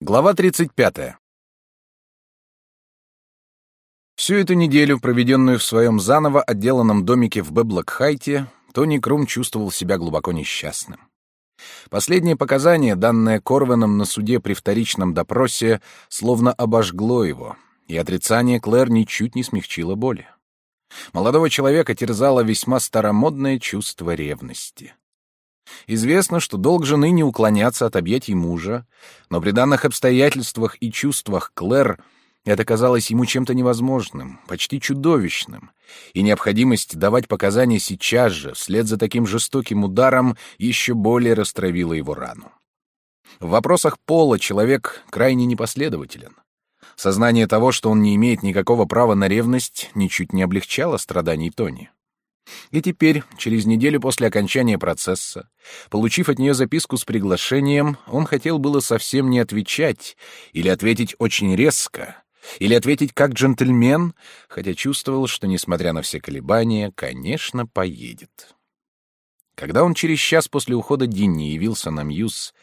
Глава 35. Всю эту неделю, проведенную в своем заново отделанном домике в Бэблокхайте, Тони Крум чувствовал себя глубоко несчастным. Последнее показание, данное Корвеном на суде при вторичном допросе, словно обожгло его, и отрицание Клэр ничуть не смягчило боли. Молодого человека терзало весьма старомодное чувство ревности. Известно, что долг жены не уклоняться от объятий мужа, но при данных обстоятельствах и чувствах Клэр это казалось ему чем-то невозможным, почти чудовищным, и необходимость давать показания сейчас же, вслед за таким жестоким ударом, еще более растравила его рану. В вопросах пола человек крайне непоследователен. Сознание того, что он не имеет никакого права на ревность, ничуть не облегчало страданий Тони. И теперь, через неделю после окончания процесса, получив от нее записку с приглашением, он хотел было совсем не отвечать, или ответить очень резко, или ответить как джентльмен, хотя чувствовал, что, несмотря на все колебания, конечно, поедет. Когда он через час после ухода Динни явился на Мьюз,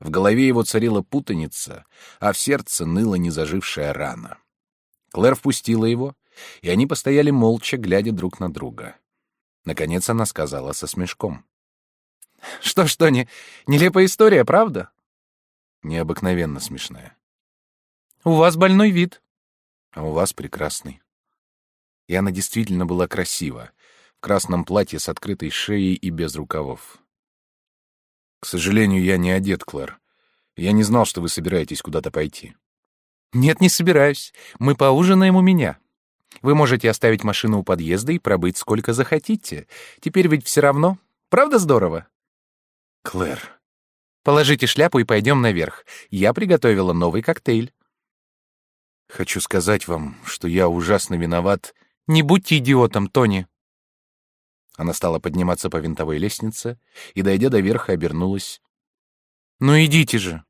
в голове его царила путаница, а в сердце ныла незажившая рана. Клэр впустила его, и они постояли молча, глядя друг на друга. Наконец она сказала со смешком. «Что, что, не... нелепая история, правда?» «Необыкновенно смешная». «У вас больной вид». «А у вас прекрасный». И она действительно была красива, в красном платье с открытой шеей и без рукавов. «К сожалению, я не одет, Клэр. Я не знал, что вы собираетесь куда-то пойти». «Нет, не собираюсь. Мы поужинаем у меня». Вы можете оставить машину у подъезда и пробыть сколько захотите. Теперь ведь все равно. Правда здорово? Клэр. Положите шляпу и пойдем наверх. Я приготовила новый коктейль. Хочу сказать вам, что я ужасно виноват. Не будьте идиотом, Тони. Она стала подниматься по винтовой лестнице и, дойдя до верха, обернулась. Ну идите же.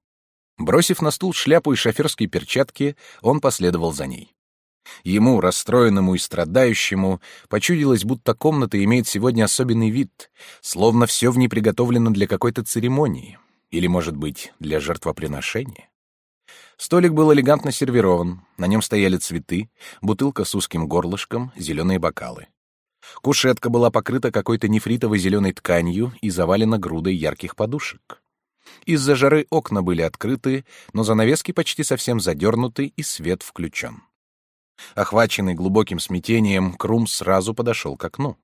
Бросив на стул шляпу и шоферские перчатки, он последовал за ней. Ему, расстроенному и страдающему, почудилось, будто комната имеет сегодня особенный вид, словно все в ней приготовлено для какой-то церемонии, или, может быть, для жертвоприношения. Столик был элегантно сервирован, на нем стояли цветы, бутылка с узким горлышком, зеленые бокалы. Кушетка была покрыта какой-то нефритовой зеленой тканью и завалена грудой ярких подушек. Из-за жары окна были открыты, но занавески почти совсем задернуты и свет включен. Охваченный глубоким смятением, Крум сразу подошел к окну.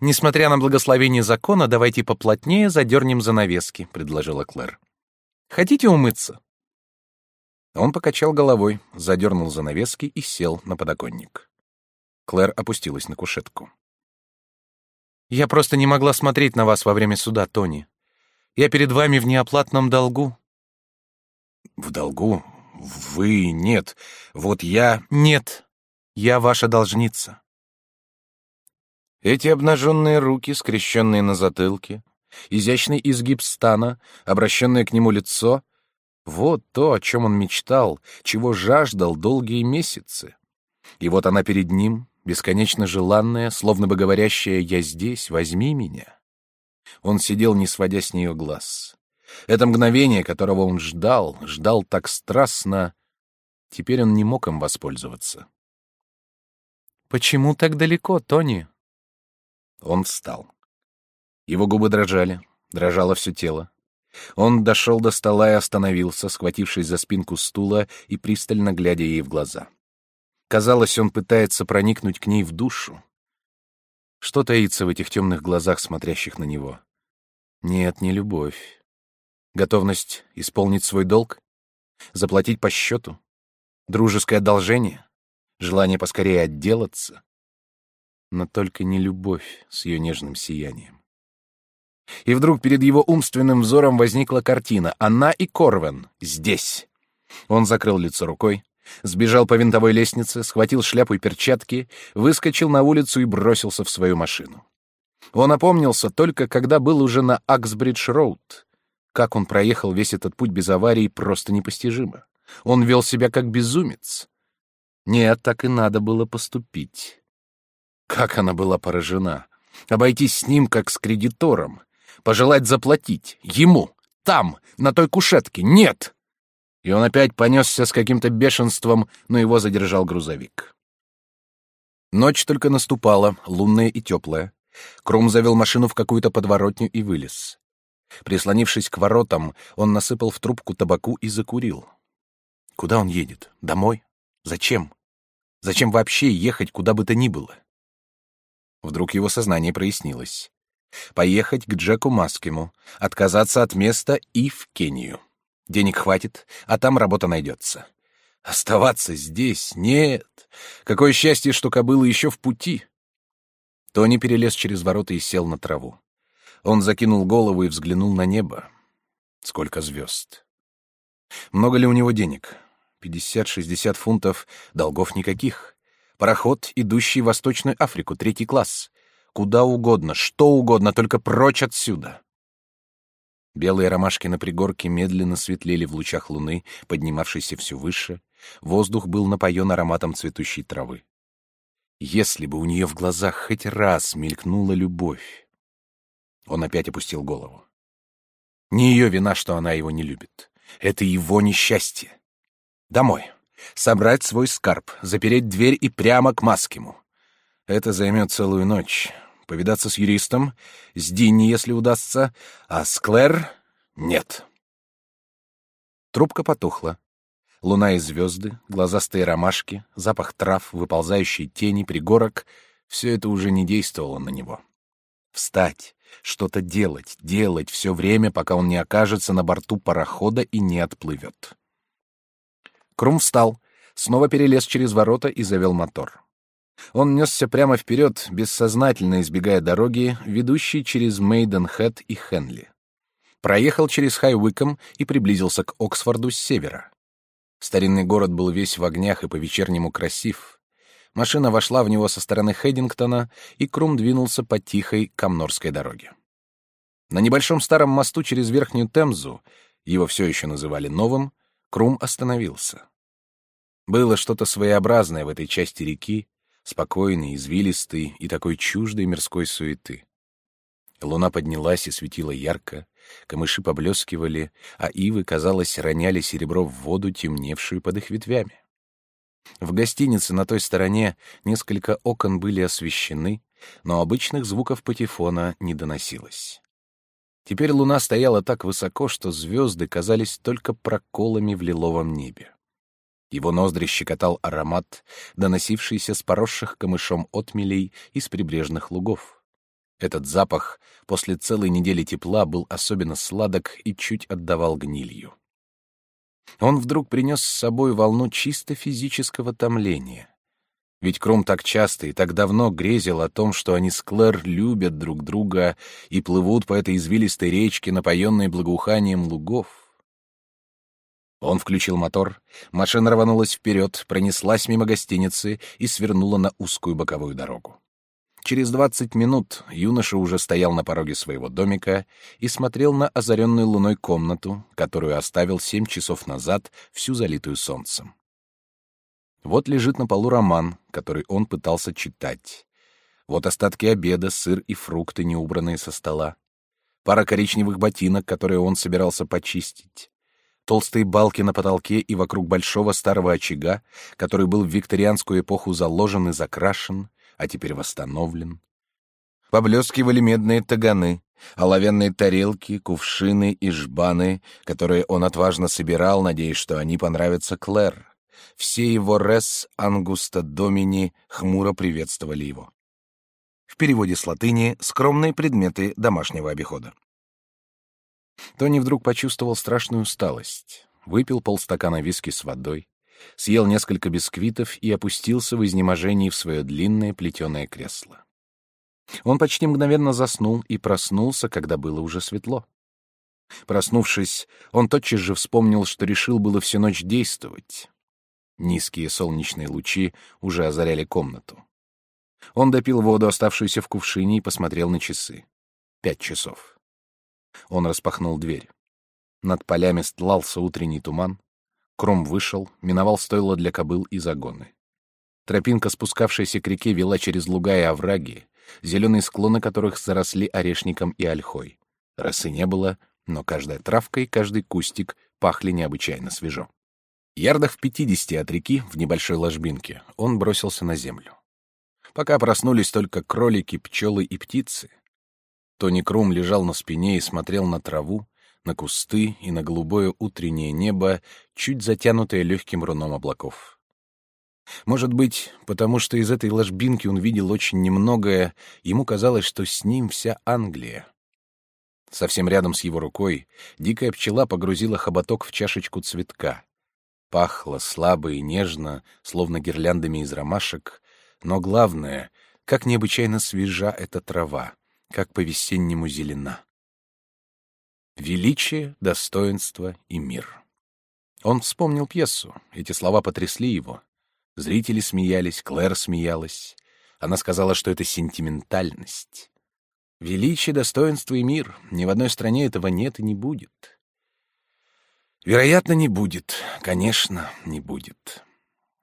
«Несмотря на благословение закона, давайте поплотнее задернем занавески», — предложила Клэр. «Хотите умыться?» Он покачал головой, задернул занавески и сел на подоконник. Клэр опустилась на кушетку. «Я просто не могла смотреть на вас во время суда, Тони. Я перед вами в неоплатном долгу». «В долгу? Вы нет. Вот я... Нет. Я ваша должница. Эти обнаженные руки, скрещенные на затылке, изящный изгиб стана, обращенное к нему лицо — вот то, о чем он мечтал, чего жаждал долгие месяцы. И вот она перед ним, бесконечно желанная, словно бы говорящая «я здесь, возьми меня». Он сидел, не сводя с нее глаз. Это мгновение, которого он ждал, ждал так страстно, теперь он не мог им воспользоваться. «Почему так далеко, Тони?» Он встал. Его губы дрожали, дрожало все тело. Он дошел до стола и остановился, схватившись за спинку стула и пристально глядя ей в глаза. Казалось, он пытается проникнуть к ней в душу. Что таится в этих темных глазах, смотрящих на него? Нет, не любовь. Готовность исполнить свой долг? Заплатить по счету? Дружеское одолжение? Желание поскорее отделаться? Но только не любовь с ее нежным сиянием. И вдруг перед его умственным взором возникла картина. Она и Корвен здесь. Он закрыл лицо рукой, сбежал по винтовой лестнице, схватил шляпу и перчатки, выскочил на улицу и бросился в свою машину. Он опомнился только, когда был уже на Аксбридж-роуд, как он проехал весь этот путь без аварии, просто непостижимо. Он вел себя как безумец. Нет, так и надо было поступить. Как она была поражена. Обойтись с ним, как с кредитором. Пожелать заплатить. Ему. Там, на той кушетке! Нет!» И он опять понесся с каким-то бешенством, но его задержал грузовик. Ночь только наступала, лунная и теплая. Крум завел машину в какую-то подворотню и вылез. Прислонившись к воротам, он насыпал в трубку табаку и закурил. Куда он едет? Домой? Зачем? Зачем вообще ехать куда бы то ни было? Вдруг его сознание прояснилось. Поехать к Джеку Маскему, отказаться от места и в Кению. Денег хватит, а там работа найдется. Оставаться здесь? Нет. Какое счастье, что кобыла еще в пути. Тони перелез через ворота и сел на траву. Он закинул голову и взглянул на небо. Сколько звезд. Много ли у него денег? Пятьдесят-шестьдесят фунтов, долгов никаких. Пароход, идущий в Восточную Африку, третий класс. Куда угодно, что угодно, только прочь отсюда. Белые ромашки на пригорке медленно светлели в лучах луны, поднимавшейся все выше. Воздух был напоен ароматом цветущей травы. Если бы у нее в глазах хоть раз мелькнула любовь. Он опять опустил голову. Не ее вина, что она его не любит. Это его несчастье. Домой. Собрать свой скарб, запереть дверь и прямо к Маскему. Это займет целую ночь. Повидаться с юристом, с Динни, если удастся, а с Клэр — нет. Трубка потухла. Луна и звезды, глазастые ромашки, запах трав, выползающие тени, пригорок — все это уже не действовало на него. Встать, что-то делать, делать все время, пока он не окажется на борту парохода и не отплывет. Крум встал, снова перелез через ворота и завел мотор. Он несся прямо вперед, бессознательно избегая дороги, ведущей через Мейденхэт и Хенли. Проехал через Хайуиком и приблизился к Оксфорду с севера. Старинный город был весь в огнях и по-вечернему красив. Машина вошла в него со стороны Хедингтона, и Крум двинулся по тихой Камнорской дороге. На небольшом старом мосту через Верхнюю Темзу, его все еще называли Новым, Крум остановился. Было что-то своеобразное в этой части реки, спокойной, извилистой и такой чуждой мирской суеты. Луна поднялась и светила ярко, камыши поблескивали, а ивы, казалось, роняли серебро в воду, темневшую под их ветвями. В гостинице на той стороне несколько окон были освещены, но обычных звуков патефона не доносилось. Теперь луна стояла так высоко, что звезды казались только проколами в лиловом небе. Его ноздри щекотал аромат, доносившийся с поросших камышом отмелей из прибрежных лугов. Этот запах после целой недели тепла был особенно сладок и чуть отдавал гнилью. Он вдруг принес с собой волну чисто физического томления. Ведь Кром так часто и так давно грезил о том, что они с Клэр любят друг друга и плывут по этой извилистой речке, напоенной благоуханием лугов. Он включил мотор, машина рванулась вперед, пронеслась мимо гостиницы и свернула на узкую боковую дорогу. Через двадцать минут юноша уже стоял на пороге своего домика и смотрел на озаренную луной комнату, которую оставил семь часов назад, всю залитую солнцем. Вот лежит на полу роман, который он пытался читать. Вот остатки обеда, сыр и фрукты, не убранные со стола. Пара коричневых ботинок, которые он собирался почистить толстые балки на потолке и вокруг большого старого очага, который был в викторианскую эпоху заложен и закрашен, а теперь восстановлен. Поблескивали медные таганы, оловянные тарелки, кувшины и жбаны, которые он отважно собирал, надеясь, что они понравятся Клэр. Все его «рес ангуста домини» хмуро приветствовали его. В переводе с латыни «скромные предметы домашнего обихода». Тони вдруг почувствовал страшную усталость, выпил полстакана виски с водой, съел несколько бисквитов и опустился в изнеможении в свое длинное плетеное кресло. Он почти мгновенно заснул и проснулся, когда было уже светло. Проснувшись, он тотчас же вспомнил, что решил было всю ночь действовать. Низкие солнечные лучи уже озаряли комнату. Он допил воду, оставшуюся в кувшине, и посмотрел на часы. Пять часов. Он распахнул дверь. Над полями стлался утренний туман. Кром вышел, миновал стойло для кобыл и загоны. Тропинка, спускавшаяся к реке, вела через луга и овраги, зеленые склоны которых заросли орешником и ольхой. Росы не было, но каждая травка и каждый кустик пахли необычайно свежо. Ярдах в пятидесяти от реки, в небольшой ложбинке, он бросился на землю. Пока проснулись только кролики, пчелы и птицы. Тони Крум лежал на спине и смотрел на траву, на кусты и на голубое утреннее небо, чуть затянутое легким руном облаков. Может быть, потому что из этой ложбинки он видел очень немногое, ему казалось, что с ним вся Англия. Совсем рядом с его рукой дикая пчела погрузила хоботок в чашечку цветка. Пахло слабо и нежно, словно гирляндами из ромашек, но главное, как необычайно свежа эта трава, как по-весеннему зелена. Величие, достоинство и мир. Он вспомнил пьесу, эти слова потрясли его. Зрители смеялись, Клэр смеялась. Она сказала, что это сентиментальность. Величие, достоинство и мир. Ни в одной стране этого нет и не будет. Вероятно, не будет. Конечно, не будет.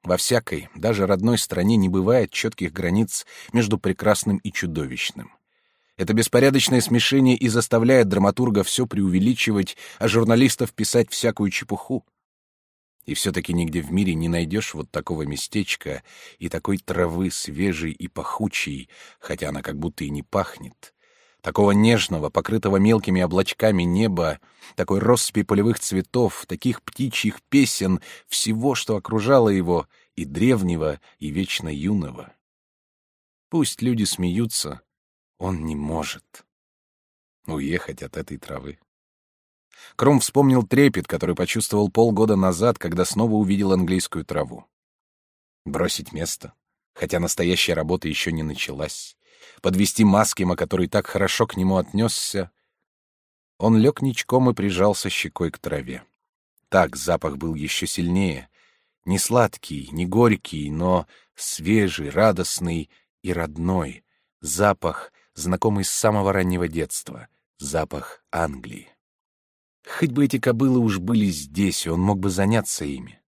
Во всякой, даже родной стране не бывает четких границ между прекрасным и чудовищным. Это беспорядочное смешение и заставляет драматурга все преувеличивать, а журналистов писать всякую чепуху. И все-таки нигде в мире не найдешь вот такого местечка и такой травы свежей и пахучей, хотя она как будто и не пахнет, такого нежного, покрытого мелкими облачками неба, такой россыпи полевых цветов, таких птичьих песен, всего, что окружало его, и древнего, и вечно юного. Пусть люди смеются, он не может уехать от этой травы. Кром вспомнил трепет, который почувствовал полгода назад, когда снова увидел английскую траву. Бросить место, хотя настоящая работа еще не началась подвести Маскима, который так хорошо к нему отнесся. Он лег ничком и прижался щекой к траве. Так запах был еще сильнее. Не сладкий, не горький, но свежий, радостный и родной. Запах, знакомый с самого раннего детства. Запах Англии. Хоть бы эти кобылы уж были здесь, и он мог бы заняться ими.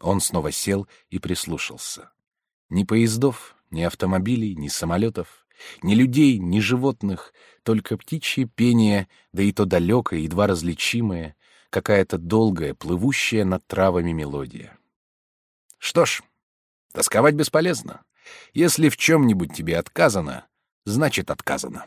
Он снова сел и прислушался. Ни поездов, ни автомобилей, ни самолетов, ни людей, ни животных, только птичье пение, да и то далекое, едва различимое, какая-то долгая, плывущая над травами мелодия. Что ж, тосковать бесполезно. Если в чем-нибудь тебе отказано, значит отказано.